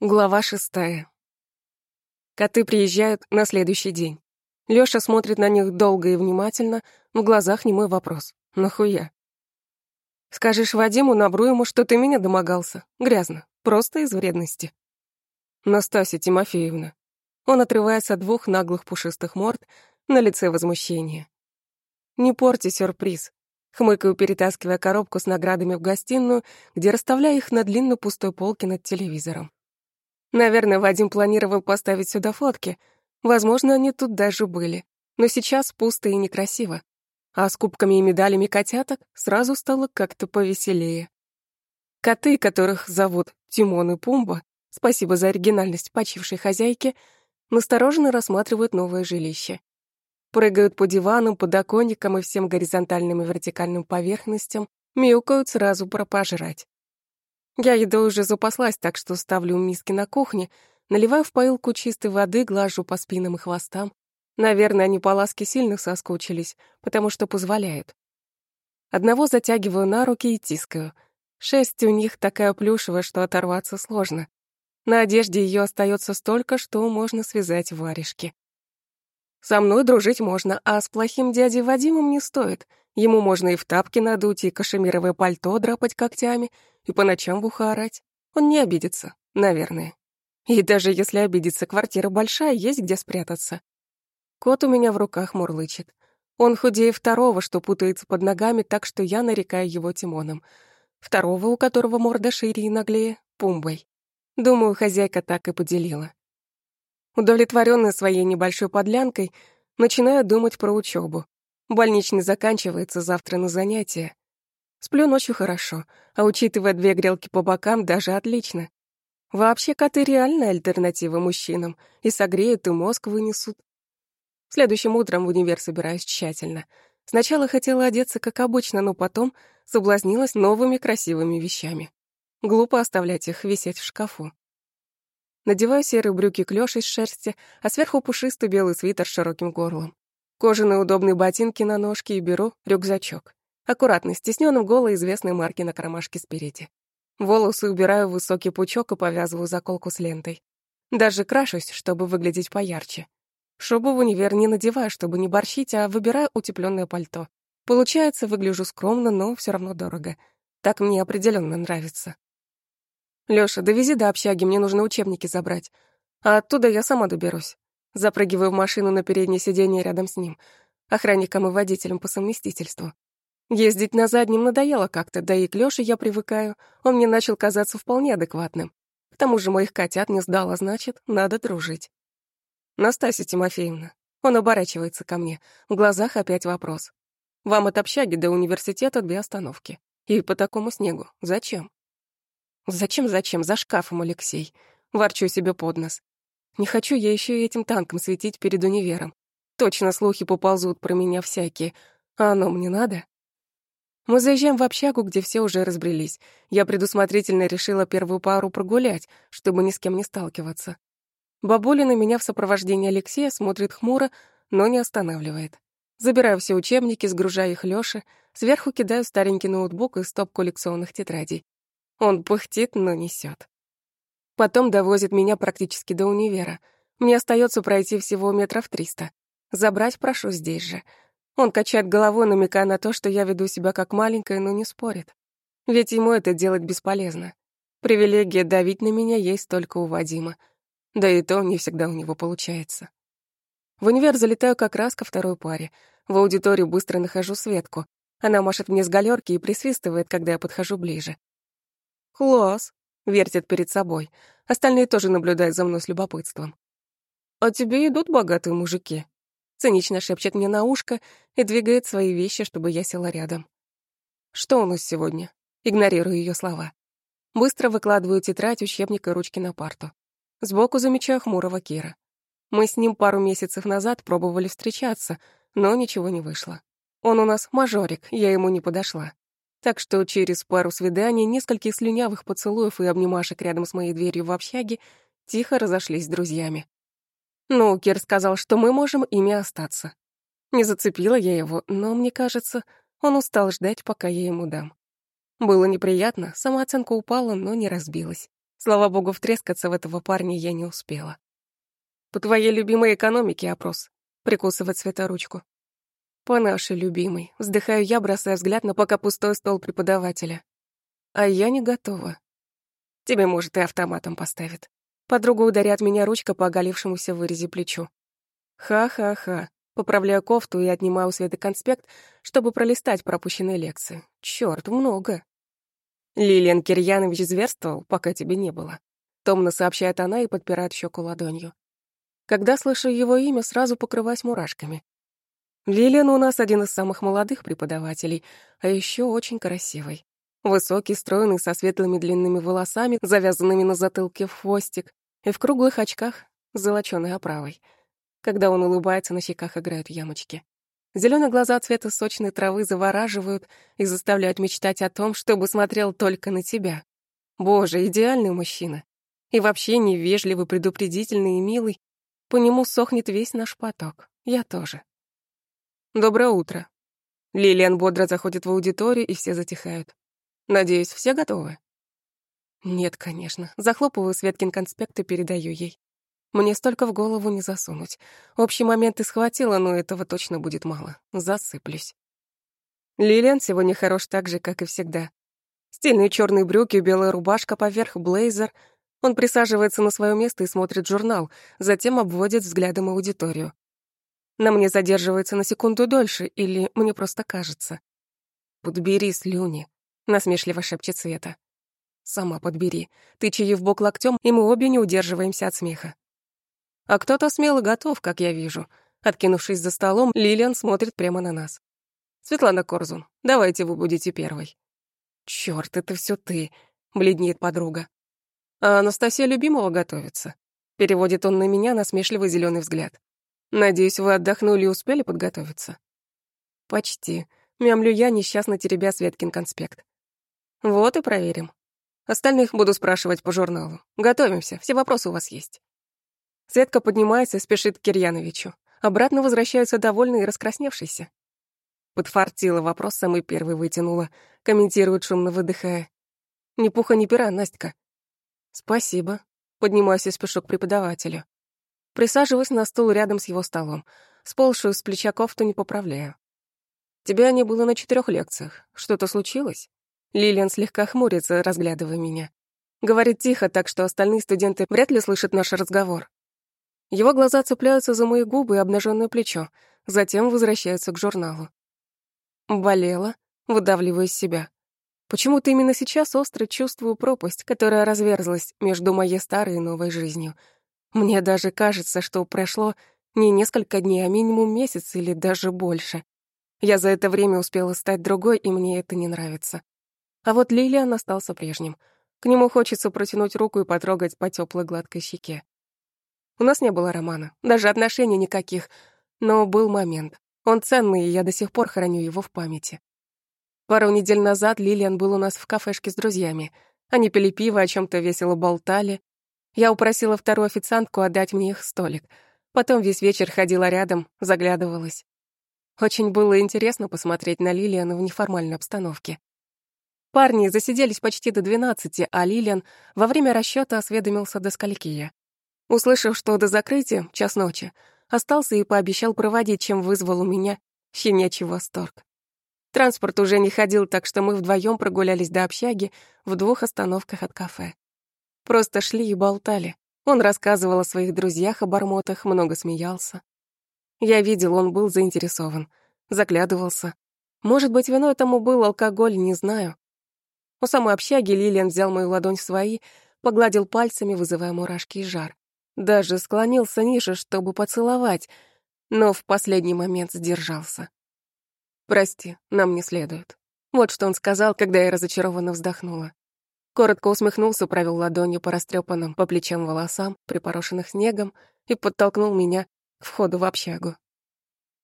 Глава шестая. Коты приезжают на следующий день. Лёша смотрит на них долго и внимательно, в глазах не мой вопрос. Нахуя? Скажешь Вадиму, набру ему, что ты меня домогался. Грязно. Просто из вредности. Настасья Тимофеевна. Он отрывается от двух наглых пушистых морд, на лице возмущение. Не порти сюрприз. Хмыкаю, перетаскивая коробку с наградами в гостиную, где расставляю их на длинной пустой полке над телевизором. Наверное, Вадим планировал поставить сюда фотки. Возможно, они тут даже были. Но сейчас пусто и некрасиво. А с кубками и медалями котяток сразу стало как-то повеселее. Коты, которых зовут Тимон и Пумба, спасибо за оригинальность почившей хозяйки, настороженно рассматривают новое жилище. Прыгают по диванам, подоконникам и всем горизонтальным и вертикальным поверхностям, мяукают сразу про пожрать. Я едой уже запаслась, так что ставлю миски на кухне, наливаю в поилку чистой воды, глажу по спинам и хвостам. Наверное, они по ласке сильных соскучились, потому что позволяют. Одного затягиваю на руки и тискаю. Шесть у них такая плюшевая, что оторваться сложно. На одежде ее остается столько, что можно связать варежки. Со мной дружить можно, а с плохим дядей Вадимом не стоит. Ему можно и в тапки надуть, и кашемировое пальто драпать когтями — и по ночам в ухо орать. Он не обидится, наверное. И даже если обидится, квартира большая, есть где спрятаться. Кот у меня в руках мурлычет. Он худее второго, что путается под ногами, так что я нарекаю его Тимоном. Второго, у которого морда шире и наглее, Пумбой. Думаю, хозяйка так и поделила. Удовлетворённая своей небольшой подлянкой, начинаю думать про учебу. Больничный заканчивается завтра на занятия. Сплю ночью хорошо, а учитывая две грелки по бокам, даже отлично. Вообще коты реальная альтернатива мужчинам, и согреют, и мозг вынесут. Следующим утром в универ собираюсь тщательно. Сначала хотела одеться, как обычно, но потом соблазнилась новыми красивыми вещами. Глупо оставлять их висеть в шкафу. Надеваю серые брюки клёш из шерсти, а сверху пушистый белый свитер с широким горлом. Кожаные удобные ботинки на ножке и беру рюкзачок. Аккуратно, стеснённым голой известной марки на кармашке спереди. Волосы убираю в высокий пучок и повязываю заколку с лентой. Даже крашусь, чтобы выглядеть поярче. Шубу в универ не надеваю, чтобы не борщить, а выбираю утеплённое пальто. Получается, выгляжу скромно, но всё равно дорого. Так мне определённо нравится. Лёша, довези до общаги, мне нужно учебники забрать. А оттуда я сама доберусь. Запрыгиваю в машину на переднее сиденье рядом с ним, охранником и водителем по совместительству. Ездить на заднем надоело как-то, да и к Лёше я привыкаю. Он мне начал казаться вполне адекватным. К тому же моих котят не сдало, значит, надо дружить. Настасья Тимофеевна. Он оборачивается ко мне. В глазах опять вопрос. Вам от общаги до университета две остановки. И по такому снегу. Зачем? Зачем-зачем? За шкафом, Алексей. Ворчу себе под нос. Не хочу я еще и этим танком светить перед универом. Точно слухи поползут про меня всякие. А оно мне надо? Мы заезжаем в общагу, где все уже разбрелись. Я предусмотрительно решила первую пару прогулять, чтобы ни с кем не сталкиваться. Бабуля на меня в сопровождении Алексея смотрит хмуро, но не останавливает. Забираю все учебники, сгружаю их Лёше, сверху кидаю старенький ноутбук и стопку лекционных тетрадей. Он пыхтит, но несет. Потом довозит меня практически до универа. Мне остается пройти всего метров триста. Забрать прошу здесь же — он качает головой, намекая на то, что я веду себя как маленькая, но не спорит. Ведь ему это делать бесполезно. Привилегия давить на меня есть только у Вадима. Да и то не всегда у него получается. В универ залетаю как раз ко второй паре. В аудиторию быстро нахожу Светку. Она машет мне с галерки и присвистывает, когда я подхожу ближе. «Класс!» — вертит перед собой. Остальные тоже наблюдают за мной с любопытством. «А тебе идут богатые мужики?» цинично шепчет мне на ушко и двигает свои вещи, чтобы я села рядом. Что у нас сегодня? Игнорирую ее слова. Быстро выкладываю тетрадь, учебник и ручки на парту. Сбоку замечаю хмурого Кира. Мы с ним пару месяцев назад пробовали встречаться, но ничего не вышло. Он у нас мажорик, я ему не подошла. Так что через пару свиданий, нескольких слюнявых поцелуев и обнимашек рядом с моей дверью в общаге тихо разошлись с друзьями. Ну, Кир сказал, что мы можем ими остаться. Не зацепила я его, но, мне кажется, он устал ждать, пока я ему дам. Было неприятно, самооценка упала, но не разбилась. Слава богу, втрескаться в этого парня я не успела. По твоей любимой экономике опрос. Прикусывает Света ручку. По нашей любимой. Вздыхаю я, бросая взгляд на пока пустой стол преподавателя. А я не готова. Тебе, может, и автоматом поставит. Подруга ударяет меня ручка по оголившемуся вырезе плечу. Ха-ха-ха. Поправляю кофту и отнимаю у Светы конспект, чтобы пролистать пропущенные лекции. Чёрт, много. Лилиан Кирьянович зверствовал, пока тебе не было. Томно сообщает она и подпирает щеку ладонью. Когда слышу его имя, сразу покрываюсь мурашками. Лилиан у нас один из самых молодых преподавателей, а еще очень красивый. Высокий, стройный, со светлыми длинными волосами, завязанными на затылке в хвостик, и в круглых очках с золочёной оправой. Когда он улыбается, на щеках играют ямочки. Зелёные глаза цвета сочной травы завораживают и заставляют мечтать о том, чтобы смотрел только на тебя. Боже, идеальный мужчина. И вообще невежливый, предупредительный и милый. По нему сохнет весь наш поток. Я тоже. Доброе утро. Лилиан бодро заходит в аудиторию, и все затихают. Надеюсь, все готовы? Нет, конечно. Захлопываю Светкин конспект и передаю ей. Мне столько в голову не засунуть. Общий момент и схватила, но этого точно будет мало. Засыплюсь. Лилиан сегодня хорош так же, как и всегда. Стильные черные брюки, белая рубашка поверх, блейзер. Он присаживается на свое место и смотрит журнал, затем обводит взглядом аудиторию. На мне задерживается на секунду дольше, или мне просто кажется. «Подбери слюни», — насмешливо шепчет Света. «Сама подбери. Тычи в бок локтем, и мы обе не удерживаемся от смеха. А кто-то смело готов, как я вижу. Откинувшись за столом, Лилиан смотрит прямо на нас. «Светлана Корзун, давайте вы будете первой». «Чёрт, это всё ты», — бледнеет подруга. «А Анастасия любимого готовится». Переводит он на меня насмешливый зелёный взгляд. «Надеюсь, вы отдохнули и успели подготовиться?» «Почти», — мямлю я, несчастно теребя Светкин конспект. «Вот и проверим. Остальных буду спрашивать по журналу. Готовимся, все вопросы у вас есть». Светка поднимается и спешит к Кирьяновичу. Обратно возвращаются довольные и раскрасневшиеся. Подфартила вопрос, самый первый вытянула. Комментирует, шумно выдыхая. Ни пуха, ни пера, Настя. Спасибо. Поднимаюсь и спешу к преподавателю. Присаживаюсь на стул рядом с его столом. Сползшую с плеча кофту не поправляю. Тебя не было на четырех лекциях. Что-то случилось? Лилиан слегка хмурится, разглядывая меня. Говорит тихо, так что остальные студенты вряд ли слышат наш разговор. Его глаза цепляются за мои губы и обнаженное плечо, затем возвращаются к журналу. Болела, выдавливаю из себя. Почему-то именно сейчас остро чувствую пропасть, которая разверзлась между моей старой и новой жизнью. Мне даже кажется, что прошло не несколько дней, а минимум месяц или даже больше. Я за это время успела стать другой, и мне это не нравится. А вот Лилиан остался прежним. К нему хочется протянуть руку и потрогать по теплой гладкой щеке. У нас не было романа, даже отношений никаких. Но был момент. Он ценный, и я до сих пор храню его в памяти. Пару недель назад Лилиан был у нас в кафешке с друзьями. Они пили пиво, о чем то весело болтали. Я упросила вторую официантку отдать мне их столик. Потом весь вечер ходила рядом, заглядывалась. Очень было интересно посмотреть на Лилиан в неформальной обстановке. Парни засиделись почти до двенадцати, а Лилиан во время расчета осведомился до скольки я. Услышав, что до закрытия, час ночи, остался и пообещал проводить, чем вызвал у меня щенячий восторг. Транспорт уже не ходил, так что мы вдвоем прогулялись до общаги в двух остановках от кафе. Просто шли и болтали. Он рассказывал о своих друзьях, обормотах, много смеялся. Я видел, он был заинтересован, заглядывался. Может быть, виной тому был алкоголь, не знаю. У самой общаги Лилиан взял мою ладонь в свои, погладил пальцами, вызывая мурашки и жар. Даже склонился ниже, чтобы поцеловать, но в последний момент сдержался. «Прости, нам не следует». Вот что он сказал, когда я разочарованно вздохнула. Коротко усмехнулся, провел ладонью по растрепанным по плечам волосам, припорошенных снегом, и подтолкнул меня к входу в общагу.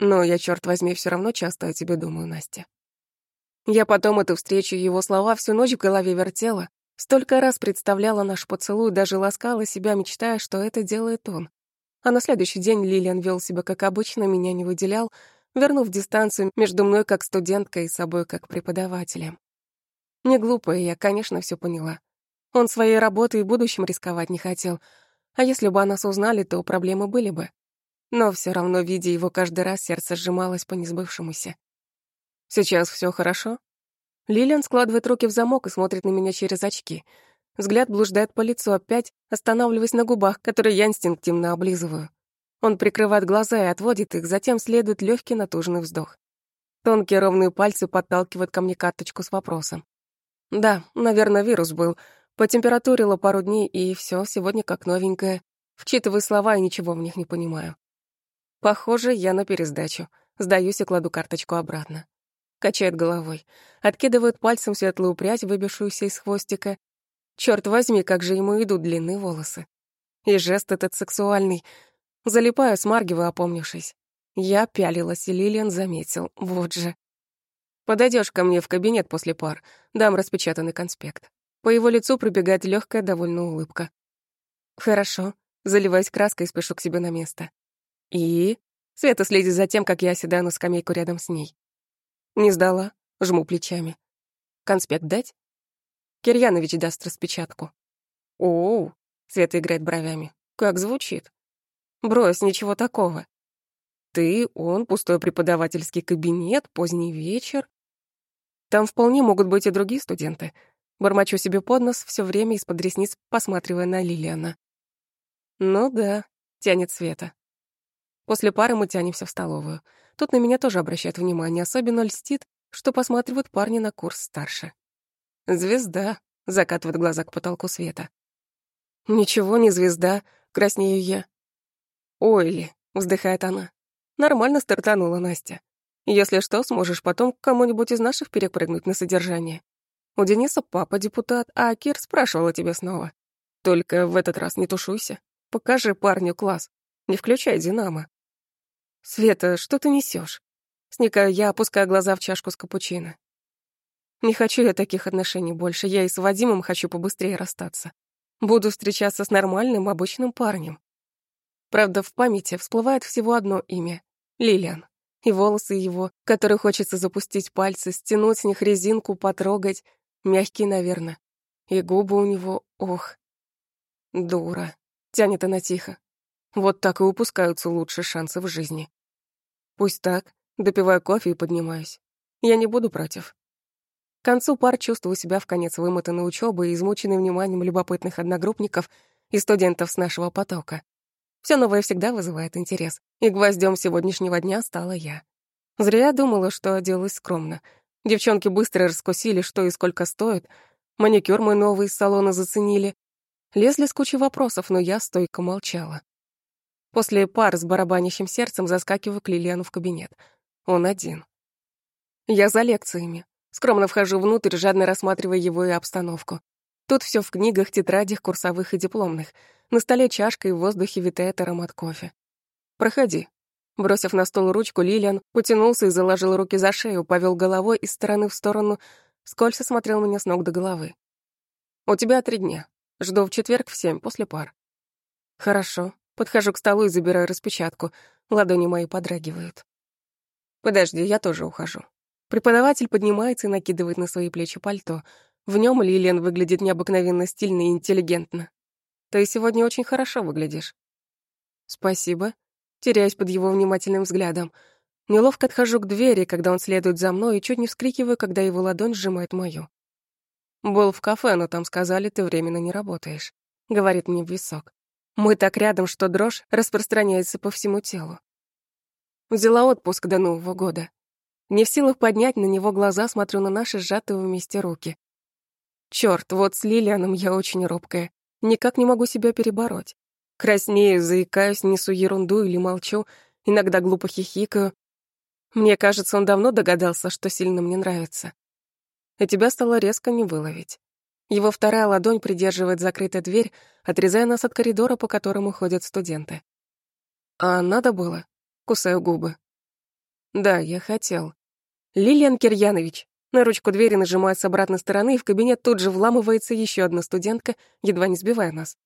Но я, черт возьми, все равно часто о тебе думаю, Настя. Я потом эту встречу его слова всю ночь в голове вертела, Столько раз представляла наш поцелуй, даже ласкала себя, мечтая, что это делает он. А на следующий день Лилиан вел себя как обычно, меня не выделял, вернув дистанцию между мной как студенткой и собой как преподавателем. Не глупая я, конечно, все поняла. Он своей работой и будущим рисковать не хотел. А если бы о нас узнали, то проблемы были бы. Но все равно, видя его каждый раз, сердце сжималось по несбывшемуся. «Сейчас все хорошо?» Лилиан складывает руки в замок и смотрит на меня через очки. Взгляд блуждает по лицу опять, останавливаясь на губах, которые я инстинктивно облизываю. Он прикрывает глаза и отводит их, затем следует легкий натужный вздох. Тонкие ровные пальцы подталкивают ко мне карточку с вопросом. Да, наверное, вирус был. Потемпературило пару дней, и все сегодня как новенькое. Вчитываю слова и ничего в них не понимаю. Похоже, я на пересдачу. Сдаюсь и кладу карточку обратно. Качает головой. Откидывает пальцем светлую прядь, выбившуюся из хвостика. Черт возьми, как же ему идут длинные волосы. И жест этот сексуальный. Залипаю, смаргиваю, опомнившись. Я пялилась, и Лилиан заметил. Вот же. Подойдешь ко мне в кабинет после пар, дам распечатанный конспект. По его лицу пробегает легкая, довольная улыбка. Хорошо. Заливаясь краской, спешу к себе на место. И... Света следит за тем, как я оседаю на скамейку рядом с ней. Не сдала. Жму плечами. Конспект дать? Кирьянович даст распечатку. Оу, Света играет бровями. Как звучит? Брось, ничего такого. Ты, он, пустой преподавательский кабинет, поздний вечер. Там вполне могут быть и другие студенты. Бормочу себе под нос, все время из-под ресниц посматривая на Лилиана. Ну да, тянет Света. После пары мы тянемся в столовую. Тут на меня тоже обращают внимание, особенно льстит, что посматривают парни на курс старше. «Звезда», — закатывает глаза к потолку Света. «Ничего не звезда», — краснею я. «Ойли», — вздыхает она. «Нормально стартанула Настя. Если что, сможешь потом к кому-нибудь из наших перепрыгнуть на содержание. У Дениса папа депутат, а Кир спрашивала тебя снова. Только в этот раз не тушуйся. Покажи парню класс. Не включай «Динамо». «Света, что ты несешь? Сникаю я, опуская глаза в чашку с капучино. «Не хочу я таких отношений больше. Я и с Вадимом хочу побыстрее расстаться. Буду встречаться с нормальным, обычным парнем. Правда, в памяти всплывает всего одно имя — Лилиан. И волосы его, которые хочется запустить пальцы, стянуть с них резинку, потрогать. Мягкие, наверное. И губы у него, ох. Дура. Тянет она тихо. Вот так и упускаются лучшие шансы в жизни. Пусть так. Допиваю кофе и поднимаюсь. Я не буду против. К концу пар чувствую себя в конец вымотанной учебой и измученной вниманием любопытных одногруппников и студентов с нашего потока. Все новое всегда вызывает интерес, и гвоздем сегодняшнего дня стала я. Зря думала, что оделась скромно. Девчонки быстро раскусили, что и сколько стоит. Маникюр мой новый из салона заценили. Лезли с кучей вопросов, но я стойко молчала. После пар с барабанящим сердцем заскакиваю к Лилиану в кабинет. Он один. Я за лекциями. Скромно вхожу внутрь, жадно рассматривая его и обстановку. Тут все в книгах, тетрадях, курсовых и дипломных. На столе чашка и в воздухе витает аромат кофе. «Проходи». Бросив на стол ручку, Лилиан потянулся и заложил руки за шею, повел головой из стороны в сторону, скользко смотрел меня с ног до головы. «У тебя три дня. Жду в четверг в семь, после пар». «Хорошо», Подхожу к столу и забираю распечатку. Ладони мои подрагивают. Подожди, я тоже ухожу. Преподаватель поднимается и накидывает на свои плечи пальто. В нем Лилиан выглядит необыкновенно стильно и интеллигентно. Ты сегодня очень хорошо выглядишь. Спасибо. Теряюсь под его внимательным взглядом. Неловко отхожу к двери, когда он следует за мной, и чуть не вскрикиваю, когда его ладонь сжимает мою. «Был в кафе, но там сказали, ты временно не работаешь», — говорит мне в висок. Мы так рядом, что дрожь распространяется по всему телу. Взяла отпуск до Нового года. Не в силах поднять на него глаза, смотрю на наши сжатые вместе руки. Чёрт, вот с Лилианом я очень робкая. Никак не могу себя перебороть. Краснею, заикаюсь, несу ерунду или молчу, иногда глупо хихикаю. Мне кажется, он давно догадался, что сильно мне нравится. А тебя стало резко не выловить. Его вторая ладонь придерживает закрытая дверь, отрезая нас от коридора, по которому ходят студенты. А надо было? Кусаю губы. Да, я хотел. Лилиан Кирьянович. На ручку двери нажимаю с обратной стороны, и в кабинет тут же вламывается еще одна студентка, едва не сбивая нас.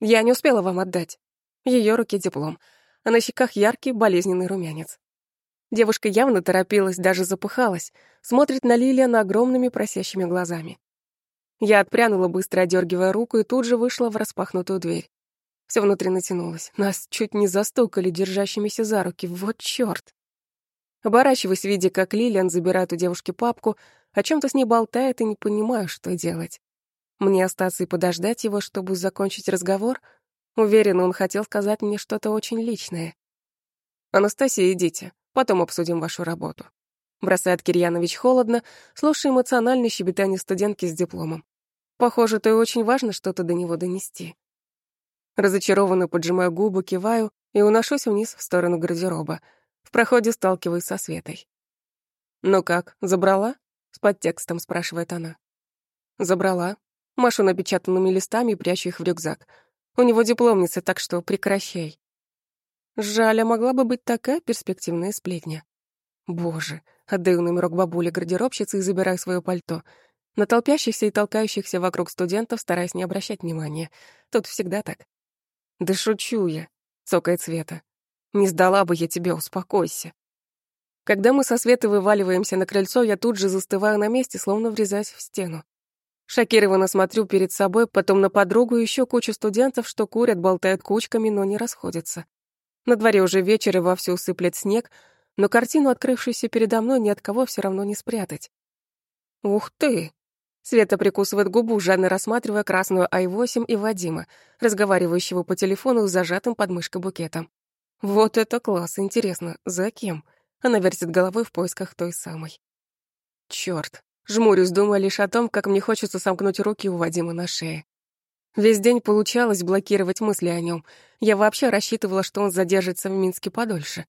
Я не успела вам отдать. Ее руки диплом, а на щеках яркий болезненный румянец. Девушка явно торопилась, даже запыхалась, смотрит на Лилиана огромными просящими глазами. Я отпрянула, быстро одергивая руку, и тут же вышла в распахнутую дверь. Все внутри натянулось. Нас чуть не застукали держащимися за руки. Вот чёрт. Оборачиваюсь, видя, как Лилиан забирает у девушки папку, о чем то с ней болтает и не понимаю, что делать. Мне остаться и подождать его, чтобы закончить разговор? Уверена, он хотел сказать мне что-то очень личное. «Анастасия, идите, потом обсудим вашу работу». Бросает Кирьянович холодно, слушая эмоциональное щебетание студентки с дипломом. Похоже, то и очень важно что-то до него донести. Разочарованно поджимаю губы, киваю и уношусь вниз в сторону гардероба. В проходе сталкиваюсь со Светой. «Ну как, забрала?» — с подтекстом спрашивает она. «Забрала», Машу напечатанными листами и прячу их в рюкзак. У него дипломница, так что прекращай. Жаль, а могла бы быть такая перспективная сплетня. Боже, отдаю номерок бабуле гардеробщицы и забираю свое пальто. На толпящихся и толкающихся вокруг студентов стараясь не обращать внимания. Тут всегда так. «Да шучу я», — цокает Света. «Не сдала бы я тебе, успокойся». Когда мы со Светой вываливаемся на крыльцо, я тут же застываю на месте, словно врезаясь в стену. Шокированно смотрю перед собой, потом на подругу и еще кучу студентов, что курят, болтают кучками, но не расходятся. На дворе уже вечер и вовсю усыплет снег, но картину, открывшуюся передо мной, ни от кого все равно не спрятать. «Ух ты!» Света прикусывает губу, жадно рассматривая красную Ай-8 и Вадима, разговаривающего по телефону с зажатым под мышкой букетом. «Вот это класс! Интересно, за кем?» Она вертит головой в поисках той самой. Чёрт, Жмурюсь, думая лишь о том, как мне хочется сомкнуть руки у Вадима на шее. Весь день получалось блокировать мысли о нем. Я вообще рассчитывала, что он задержится в Минске подольше.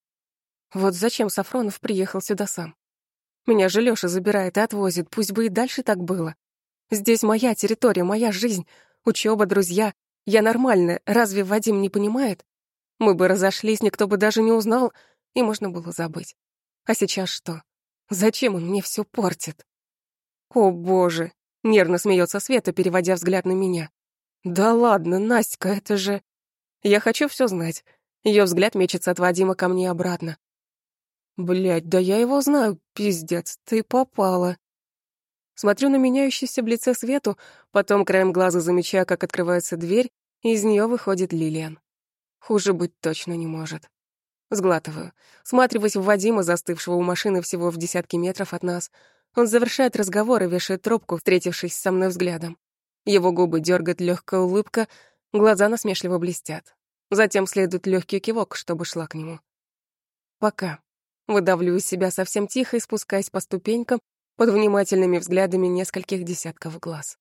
Вот зачем Сафронов приехал сюда сам? Меня же Лёша забирает и отвозит, пусть бы и дальше так было. Здесь моя территория, моя жизнь, учёба, друзья. Я нормальная, разве Вадим не понимает? Мы бы разошлись, никто бы даже не узнал, и можно было забыть. А сейчас что? Зачем он мне всё портит? «О, боже!» — нервно смеется Света, переводя взгляд на меня. «Да ладно, Настя, это же...» Я хочу все знать. Ее взгляд мечется от Вадима ко мне обратно. Блядь, да я его знаю, пиздец, ты попала. Смотрю на меняющуюся в лице Свету, потом краем глаза замечаю, как открывается дверь, и из нее выходит Лилиан. Хуже быть точно не может. Сглатываю. Сматриваюсь в Вадима, застывшего у машины всего в десятке метров от нас — он завершает разговор и вешает трубку, встретившись со мной взглядом. Его губы дергает легкая улыбка, глаза насмешливо блестят. Затем следует легкий кивок, чтобы шла к нему. Пока. Выдавлю из себя совсем тихо и спускаясь по ступенькам под внимательными взглядами нескольких десятков глаз.